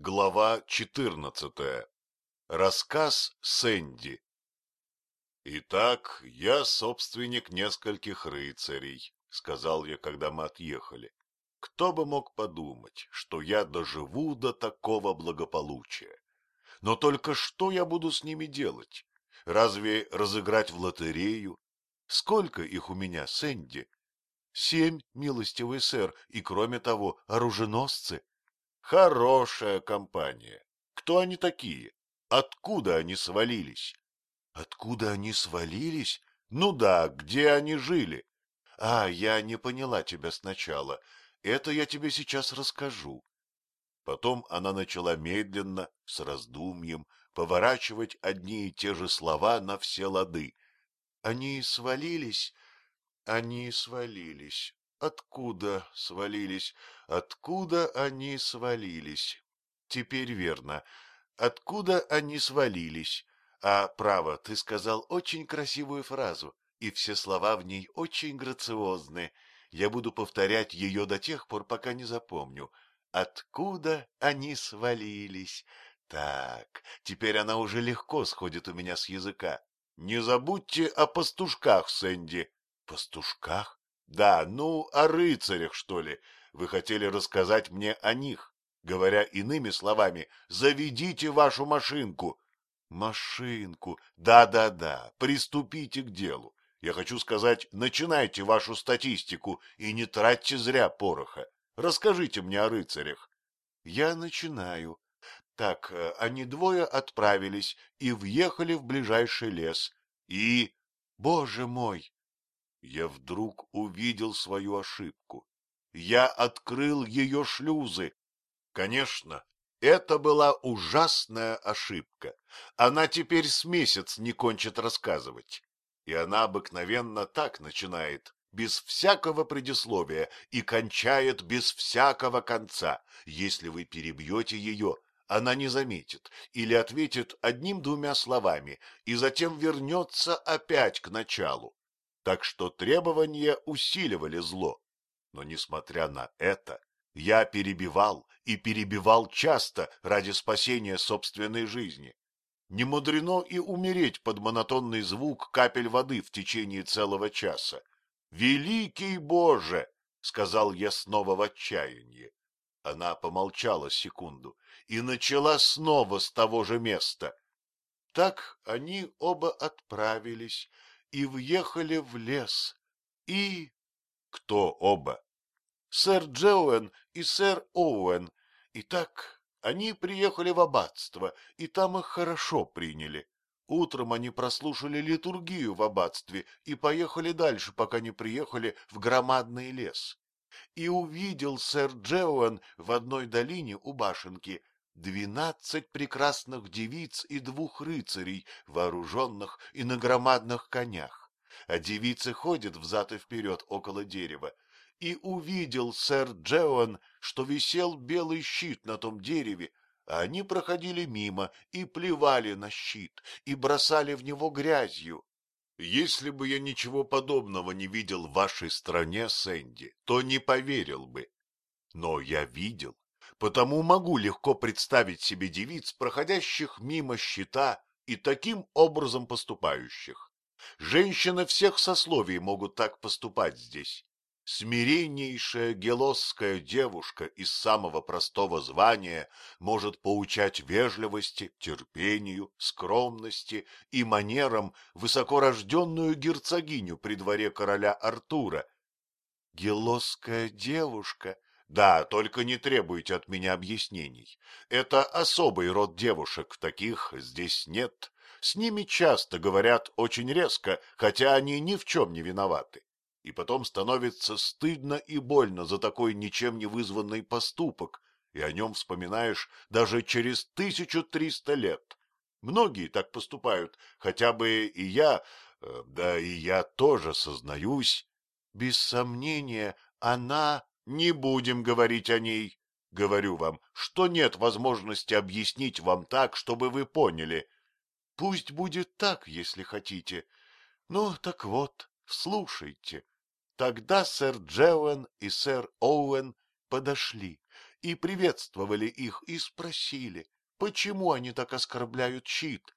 Глава 14. Рассказ Сэнди. «Итак, я собственник нескольких рыцарей», — сказал я, когда мы отъехали. «Кто бы мог подумать, что я доживу до такого благополучия? Но только что я буду с ними делать? Разве разыграть в лотерею? Сколько их у меня, Сэнди?» «Семь, милостивый сэр, и, кроме того, оруженосцы». Хорошая компания. Кто они такие? Откуда они свалились? Откуда они свалились? Ну да, где они жили? А, я не поняла тебя сначала. Это я тебе сейчас расскажу. Потом она начала медленно, с раздумьем, поворачивать одни и те же слова на все лады. Они свалились, они свалились. Откуда свалились? Откуда они свалились? Теперь верно. Откуда они свалились? А, право, ты сказал очень красивую фразу, и все слова в ней очень грациозны. Я буду повторять ее до тех пор, пока не запомню. Откуда они свалились? Так, теперь она уже легко сходит у меня с языка. Не забудьте о пастушках, Сэнди. Пастушках? Да, ну, о рыцарях, что ли. Вы хотели рассказать мне о них. Говоря иными словами, заведите вашу машинку. Машинку. Да-да-да, приступите к делу. Я хочу сказать, начинайте вашу статистику и не тратьте зря пороха. Расскажите мне о рыцарях. Я начинаю. Так, э, они двое отправились и въехали в ближайший лес. И... Боже мой, я вдруг увидел свою ошибку. Я открыл ее шлюзы. Конечно, это была ужасная ошибка. Она теперь с месяц не кончит рассказывать. И она обыкновенно так начинает, без всякого предисловия, и кончает без всякого конца. Если вы перебьете ее, она не заметит или ответит одним-двумя словами, и затем вернется опять к началу так что требования усиливали зло. Но, несмотря на это, я перебивал и перебивал часто ради спасения собственной жизни. Не мудрено и умереть под монотонный звук капель воды в течение целого часа. «Великий Боже!» — сказал я снова в отчаянии. Она помолчала секунду и начала снова с того же места. Так они оба отправились и въехали в лес. И... Кто оба? Сэр Джоуэн и сэр Оуэн. И так они приехали в аббатство, и там их хорошо приняли. Утром они прослушали литургию в аббатстве и поехали дальше, пока не приехали в громадный лес. И увидел сэр Джоуэн в одной долине у башенки двенадцать прекрасных девиц и двух рыцарей, вооруженных и на громадных конях. А девицы ходят взад и вперед около дерева. И увидел сэр Джеон, что висел белый щит на том дереве, а они проходили мимо и плевали на щит, и бросали в него грязью. Если бы я ничего подобного не видел в вашей стране, Сэнди, то не поверил бы. Но я видел потому могу легко представить себе девиц, проходящих мимо щита и таким образом поступающих. Женщины всех сословий могут так поступать здесь. Смиреннейшая гелосская девушка из самого простого звания может поучать вежливости, терпению, скромности и манерам высокорожденную герцогиню при дворе короля Артура. Гелосская девушка да, только не требуйте от меня объяснений. Это особый род девушек, таких здесь нет. С ними часто говорят очень резко, хотя они ни в чем не виноваты. И потом становится стыдно и больно за такой ничем не вызванный поступок, и о нем вспоминаешь даже через тысячу триста лет. Многие так поступают, хотя бы и я, э, да и я тоже сознаюсь. Без сомнения, она не будем говорить о ней. Говорю вам, что нет возможности объяснить вам так, чтобы вы поняли. Пусть будет так, если хотите. Ну, так вот, слушайте. Тогда сэр Джоуэн и сэр Оуэн подошли, и приветствовали их, и спросили, почему они так оскорбляют щит.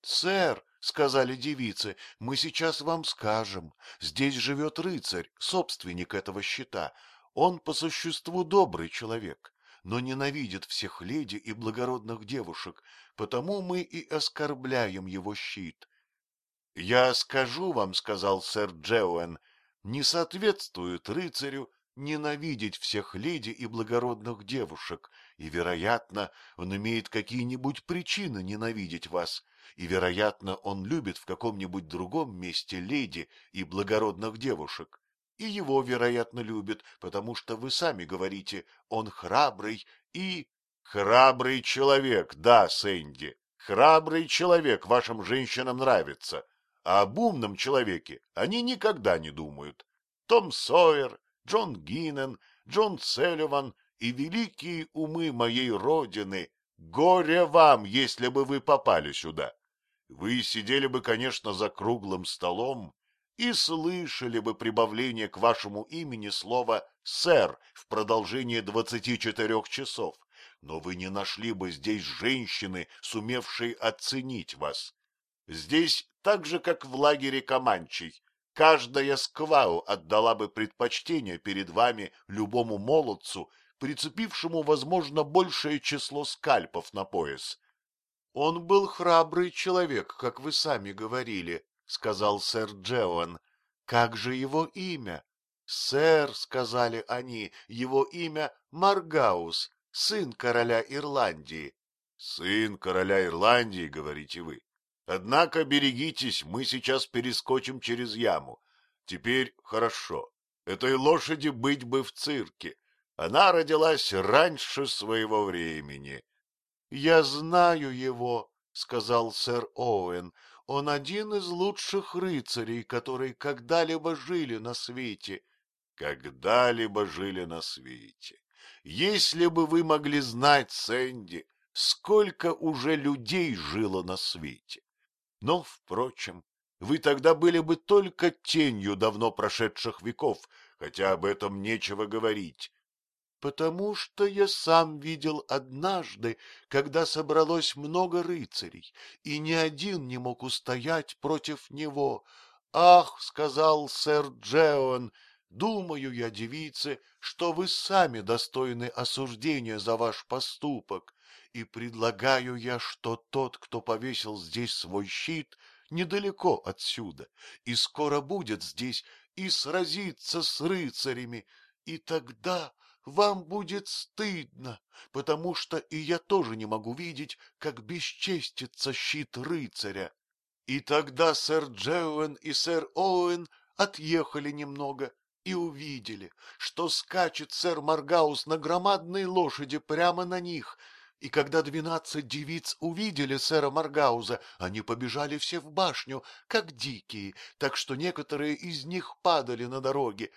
— Сэр, — сказали девицы, — мы сейчас вам скажем. Здесь живет рыцарь, собственник этого щита. Он по существу добрый человек, но ненавидит всех леди и благородных девушек, потому мы и оскорбляем его щит. — Я скажу вам, — сказал сэр Джеуэн, — не соответствует рыцарю ненавидеть всех леди и благородных девушек, и, вероятно, он имеет какие-нибудь причины ненавидеть вас, и, вероятно, он любит в каком-нибудь другом месте леди и благородных девушек. И его, вероятно, любит, потому что вы сами говорите, он храбрый и... Храбрый человек, да, Сэнди, храбрый человек вашим женщинам нравится, а об умном человеке они никогда не думают. Том Сойер, Джон Гиннен, Джон Селливан и великие умы моей родины, горе вам, если бы вы попали сюда. Вы сидели бы, конечно, за круглым столом и слышали бы прибавление к вашему имени слова «сэр» в продолжении двадцати четырех часов, но вы не нашли бы здесь женщины, сумевшей оценить вас. Здесь, так же, как в лагере Каманчей, каждая сквау отдала бы предпочтение перед вами любому молодцу, прицепившему, возможно, большее число скальпов на пояс. — Он был храбрый человек, как вы сами говорили, — сказал сэр Джеон. — Как же его имя? — Сэр, — сказали они, — его имя Маргаус, сын короля Ирландии. — Сын короля Ирландии, — говорите вы. Однако берегитесь, мы сейчас перескочим через яму. Теперь хорошо. Этой лошади быть бы в цирке. Она родилась раньше своего времени. — Я знаю его, — сказал сэр Оуэн. — Он один из лучших рыцарей, которые когда-либо жили на свете. — Когда-либо жили на свете. Если бы вы могли знать, Сэнди, сколько уже людей жило на свете. Но, впрочем, вы тогда были бы только тенью давно прошедших веков, хотя об этом нечего говорить потому что я сам видел однажды, когда собралось много рыцарей, и ни один не мог устоять против него. «Ах!» — сказал сэр Джеон, — «думаю я, девицы, что вы сами достойны осуждения за ваш поступок, и предлагаю я, что тот, кто повесил здесь свой щит, недалеко отсюда, и скоро будет здесь и сразится с рыцарями, и тогда вам будет стыдно, потому что и я тоже не могу видеть, как бесчестится щит рыцаря. И тогда сэр Джоуэн и сэр Оуэн отъехали немного и увидели, что скачет сэр Маргаус на громадной лошади прямо на них, и когда двенадцать девиц увидели сэра Маргауза, они побежали все в башню, как дикие, так что некоторые из них падали на дороге.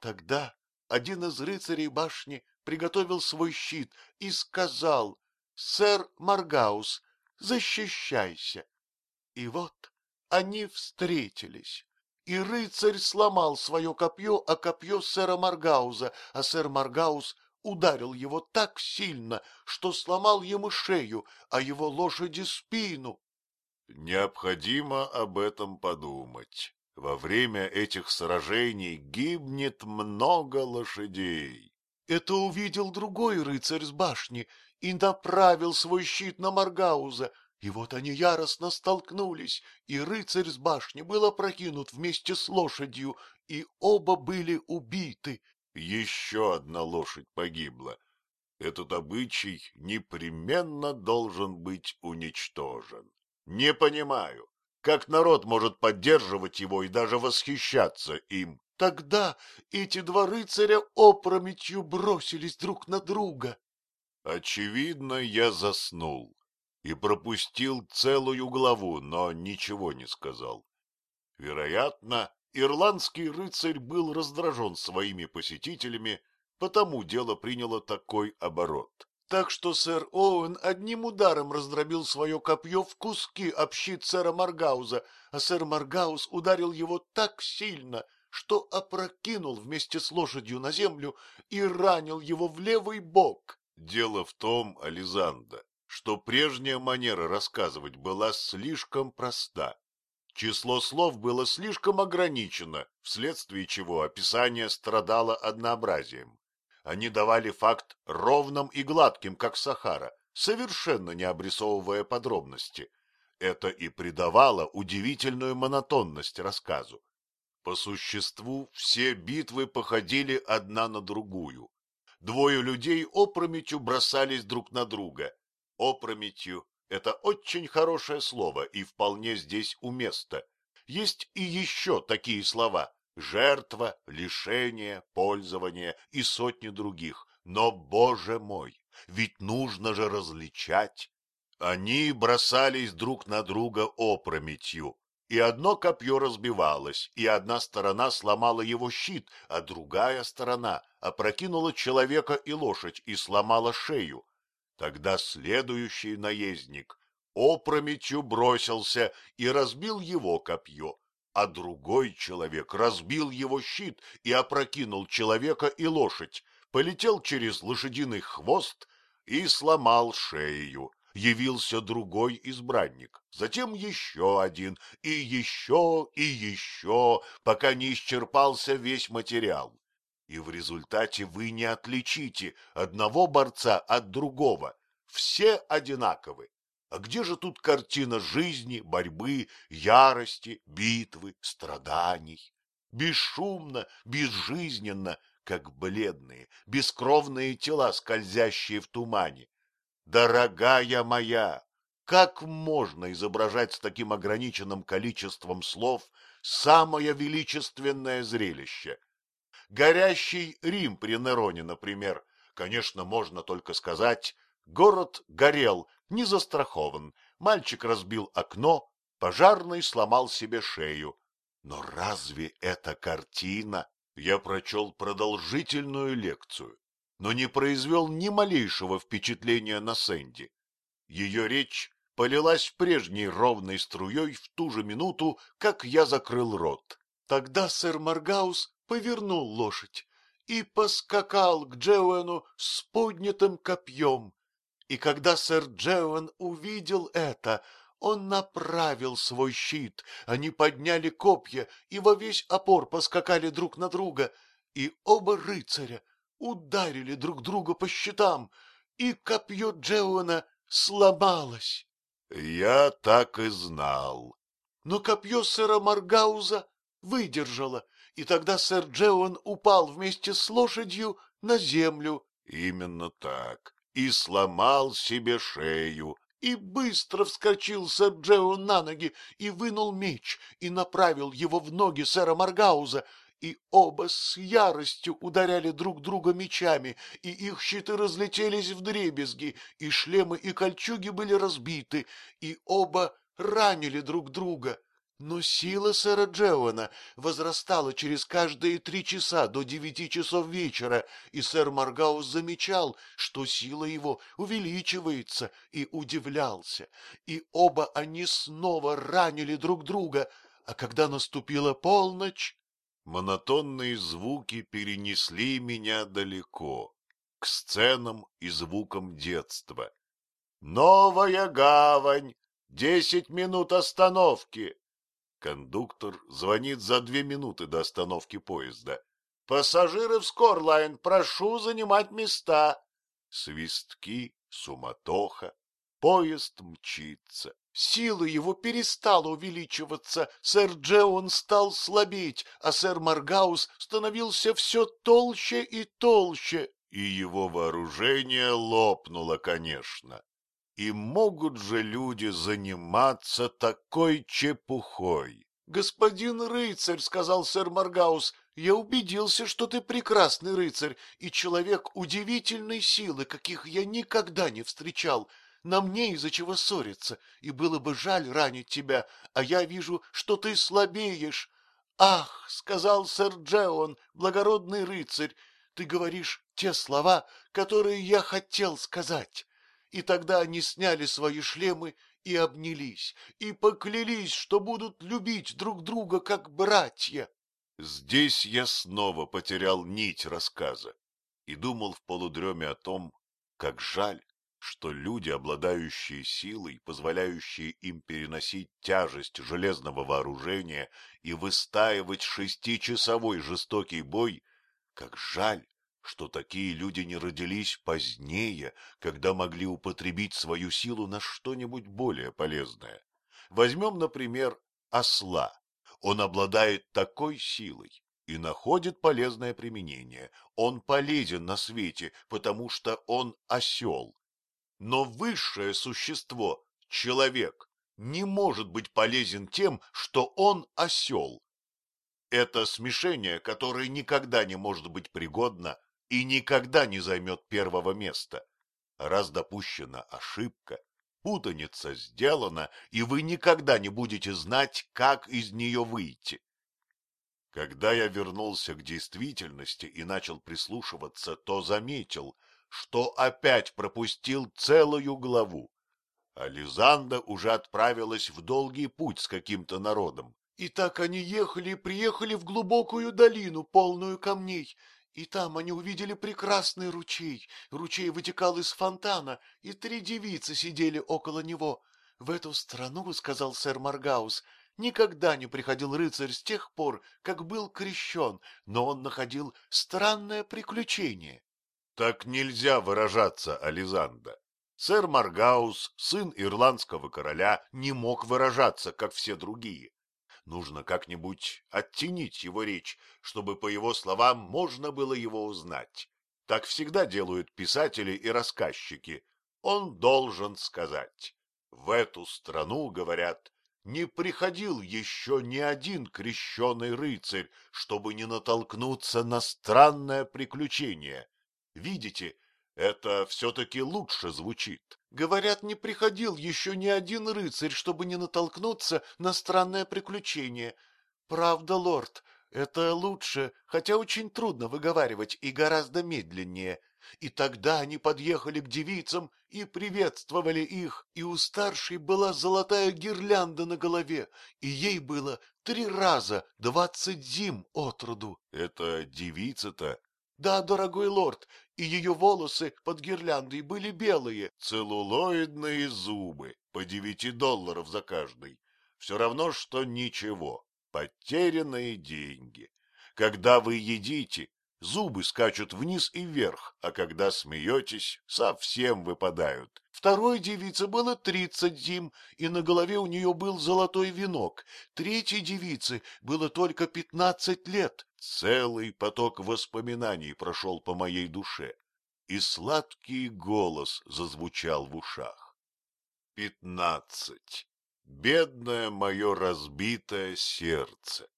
Тогда один из рыцарей башни приготовил свой щит и сказал, «Сэр Маргаус, защищайся!» И вот они встретились, и рыцарь сломал свое копье, а копье сэра Маргауза, а сэр Маргаус ударил его так сильно, что сломал ему шею, а его лошади спину. Необходимо об этом подумать. Во время этих сражений гибнет много лошадей. Это увидел другой рыцарь с башни и направил свой щит на Маргауза. И вот они яростно столкнулись, и рыцарь с башни был опрокинут вместе с лошадью, и оба были убиты. Еще одна лошадь погибла. Этот обычай непременно должен быть уничтожен. Не понимаю, как народ может поддерживать его и даже восхищаться им? Тогда эти два рыцаря опрометью бросились друг на друга. Очевидно, я заснул и пропустил целую главу, но ничего не сказал. Вероятно, ирландский рыцарь был раздражен своими посетителями, потому дело приняло такой оборот. Так что сэр Оуэн одним ударом раздробил свое копье в куски об щит сэра Маргауза, а сэр Маргаус ударил его так сильно, что опрокинул вместе с лошадью на землю и ранил его в левый бок. Дело в том, Ализанда, что прежняя манера рассказывать была слишком проста. Число слов было слишком ограничено, вследствие чего описание страдало однообразием. Они давали факт ровным и гладким, как Сахара, совершенно не обрисовывая подробности. Это и придавало удивительную монотонность рассказу. По существу все битвы походили одна на другую. Двое людей опрометью бросались друг на друга. Опрометью — это очень хорошее слово и вполне здесь уместно. Есть и еще такие слова — жертва, лишение, пользование и сотни других. Но, боже мой, ведь нужно же различать. Они бросались друг на друга опрометью, и одно копье разбивалось, и одна сторона сломала его щит, а другая сторона опрокинула человека и лошадь и сломала шею. Тогда следующий наездник опрометью бросился и разбил его копье, а другой человек разбил его щит и опрокинул человека и лошадь, полетел через лошадиный хвост и сломал шею явился другой избранник, затем еще один, и еще, и еще, пока не исчерпался весь материал. И в результате вы не отличите одного борца от другого. Все одинаковы. А где же тут картина жизни, борьбы, ярости, битвы, страданий? Бесшумно, безжизненно, как бледные, бескровные тела, скользящие в тумане. Дорогая моя, как можно изображать с таким ограниченным количеством слов самое величественное зрелище? Горящий Рим при Нероне, например, конечно, можно только сказать, город горел, не застрахован, мальчик разбил окно, пожарный сломал себе шею. Но разве это картина? Я прочел продолжительную лекцию но не произвел ни малейшего впечатления на Сэнди. Ее речь полилась прежней ровной струей в ту же минуту, как я закрыл рот. Тогда сэр Маргаус повернул лошадь и поскакал к Джоуэну с поднятым копьем. И когда сэр Джоуэн увидел это, он направил свой щит, они подняли копья и во весь опор поскакали друг на друга, и оба рыцаря ударили друг друга по щитам, и копье Джеуэна сломалось. — Я так и знал. Но копье сэра Маргауза выдержало, и тогда сэр Джеуэн упал вместе с лошадью на землю. — Именно так. И сломал себе шею. И быстро вскочил сэр Джеуэн на ноги и вынул меч и направил его в ноги сэра Маргауза, и оба с яростью ударяли друг друга мечами, и их щиты разлетелись в дребезги, и шлемы и кольчуги были разбиты, и оба ранили друг друга. Но сила сэра Джеуэна возрастала через каждые три часа до девяти часов вечера, и сэр Маргаус замечал, что сила его увеличивается, и удивлялся. И оба они снова ранили друг друга, а когда наступила полночь, Монотонные звуки перенесли меня далеко, к сценам и звукам детства. «Новая гавань! Десять минут остановки!» Кондуктор звонит за две минуты до остановки поезда. «Пассажиры в Скорлайн, прошу занимать места!» Свистки, суматоха, поезд мчится. Сила его перестала увеличиваться, сэр Джеон стал слабеть, а сэр Маргаус становился все толще и толще. И его вооружение лопнуло, конечно. И могут же люди заниматься такой чепухой? — Господин рыцарь, — сказал сэр Маргаус, — я убедился, что ты прекрасный рыцарь и человек удивительной силы, каких я никогда не встречал. Нам не из-за чего ссориться, и было бы жаль ранить тебя, а я вижу, что ты слабеешь. Ах, — сказал сэр Джеон, благородный рыцарь, — ты говоришь те слова, которые я хотел сказать. И тогда они сняли свои шлемы и обнялись, и поклялись, что будут любить друг друга как братья. Здесь я снова потерял нить рассказа и думал в полудреме о том, как жаль, что люди, обладающие силой, позволяющие им переносить тяжесть железного вооружения и выстаивать шестичасовой жестокий бой, как жаль, что такие люди не родились позднее, когда могли употребить свою силу на что-нибудь более полезное. Возьмем, например, осла. Он обладает такой силой и находит полезное применение. Он полезен на свете, потому что он осел. Но высшее существо, человек, не может быть полезен тем, что он осел. Это смешение, которое никогда не может быть пригодно и никогда не займет первого места. Раз допущена ошибка, путаница сделана, и вы никогда не будете знать, как из нее выйти. Когда я вернулся к действительности и начал прислушиваться, то заметил, что опять пропустил целую главу. Ализанда уже отправилась в долгий путь с каким-то народом. И так они ехали и приехали в глубокую долину, полную камней, и там они увидели прекрасный ручей. Ручей вытекал из фонтана, и три девицы сидели около него. В эту страну, — сказал сэр Маргаус, — никогда не приходил рыцарь с тех пор, как был крещен, но он находил странное приключение. Так нельзя выражаться, Ализанда. Сэр Маргаус, сын ирландского короля, не мог выражаться, как все другие. Нужно как-нибудь оттенить его речь, чтобы, по его словам, можно было его узнать. Так всегда делают писатели и рассказчики. Он должен сказать. В эту страну, говорят, не приходил еще ни один крещеный рыцарь, чтобы не натолкнуться на странное приключение. Видите, это все-таки лучше звучит. Говорят, не приходил еще ни один рыцарь, чтобы не натолкнуться на странное приключение. Правда, лорд, это лучше, хотя очень трудно выговаривать и гораздо медленнее. И тогда они подъехали к девицам и приветствовали их, и у старшей была золотая гирлянда на голове, и ей было три раза двадцать зим от роду. — Это девица-то? — Да, дорогой лорд, и ее волосы под гирляндой были белые. Целлулоидные зубы, по девяти долларов за каждый. Все равно, что ничего. Потерянные деньги. Когда вы едите, зубы скачут вниз и вверх, а когда смеетесь, совсем выпадают. Второй девице было тридцать зим, и на голове у нее был золотой венок. Третьей девице было только пятнадцать лет. Целый поток воспоминаний прошел по моей душе, и сладкий голос зазвучал в ушах. Пятнадцать. Бедное мое разбитое сердце.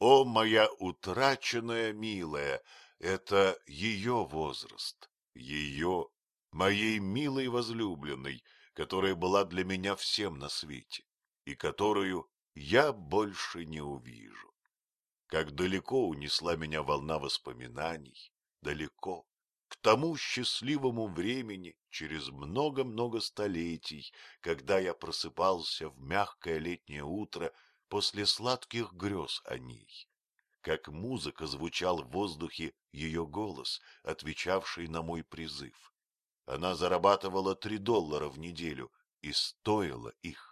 О, моя утраченная милая, это ее возраст, ее, моей милой возлюбленной, которая была для меня всем на свете и которую я больше не увижу. Как далеко унесла меня волна воспоминаний, далеко, к тому счастливому времени, через много-много столетий, когда я просыпался в мягкое летнее утро после сладких грез о ней. Как музыка звучал в воздухе ее голос, отвечавший на мой призыв. Она зарабатывала три доллара в неделю и стоила их.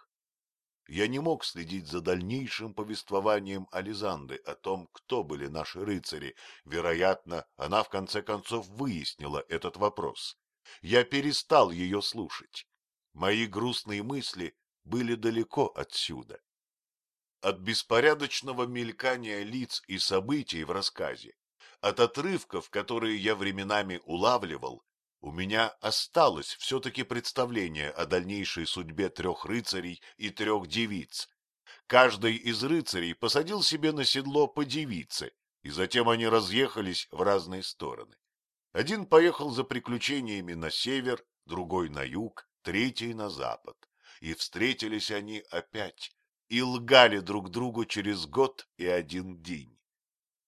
Я не мог следить за дальнейшим повествованием Ализанды о том, кто были наши рыцари. Вероятно, она в конце концов выяснила этот вопрос. Я перестал ее слушать. Мои грустные мысли были далеко отсюда. От беспорядочного мелькания лиц и событий в рассказе, от отрывков, которые я временами улавливал, у меня осталось все-таки представление о дальнейшей судьбе трех рыцарей и трех девиц. Каждый из рыцарей посадил себе на седло по девице, и затем они разъехались в разные стороны. Один поехал за приключениями на север, другой на юг, третий на запад. И встретились они опять, и лгали друг другу через год и один день.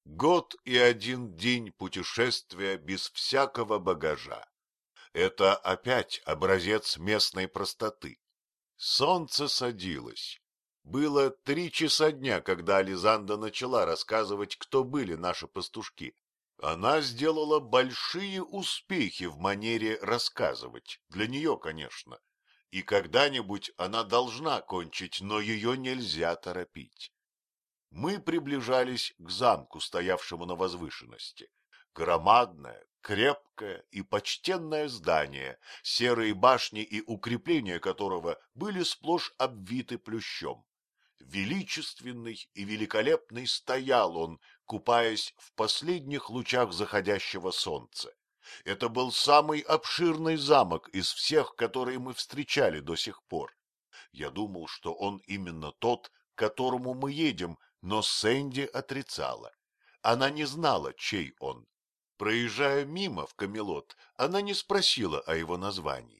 Год и один день путешествия без всякого багажа. Это опять образец местной простоты. Солнце садилось. Было три часа дня, когда Ализанда начала рассказывать, кто были наши пастушки. Она сделала большие успехи в манере рассказывать, для нее, конечно. И когда-нибудь она должна кончить, но ее нельзя торопить. Мы приближались к замку, стоявшему на возвышенности. Громадное, крепкое и почтенное здание, серые башни и укрепления которого были сплошь обвиты плющом. Величественный и великолепный стоял он, купаясь в последних лучах заходящего солнца. Это был самый обширный замок из всех, которые мы встречали до сих пор. Я думал, что он именно тот, к которому мы едем, но Сэнди отрицала. Она не знала, чей он. Проезжая мимо в Камелот, она не спросила о его названии.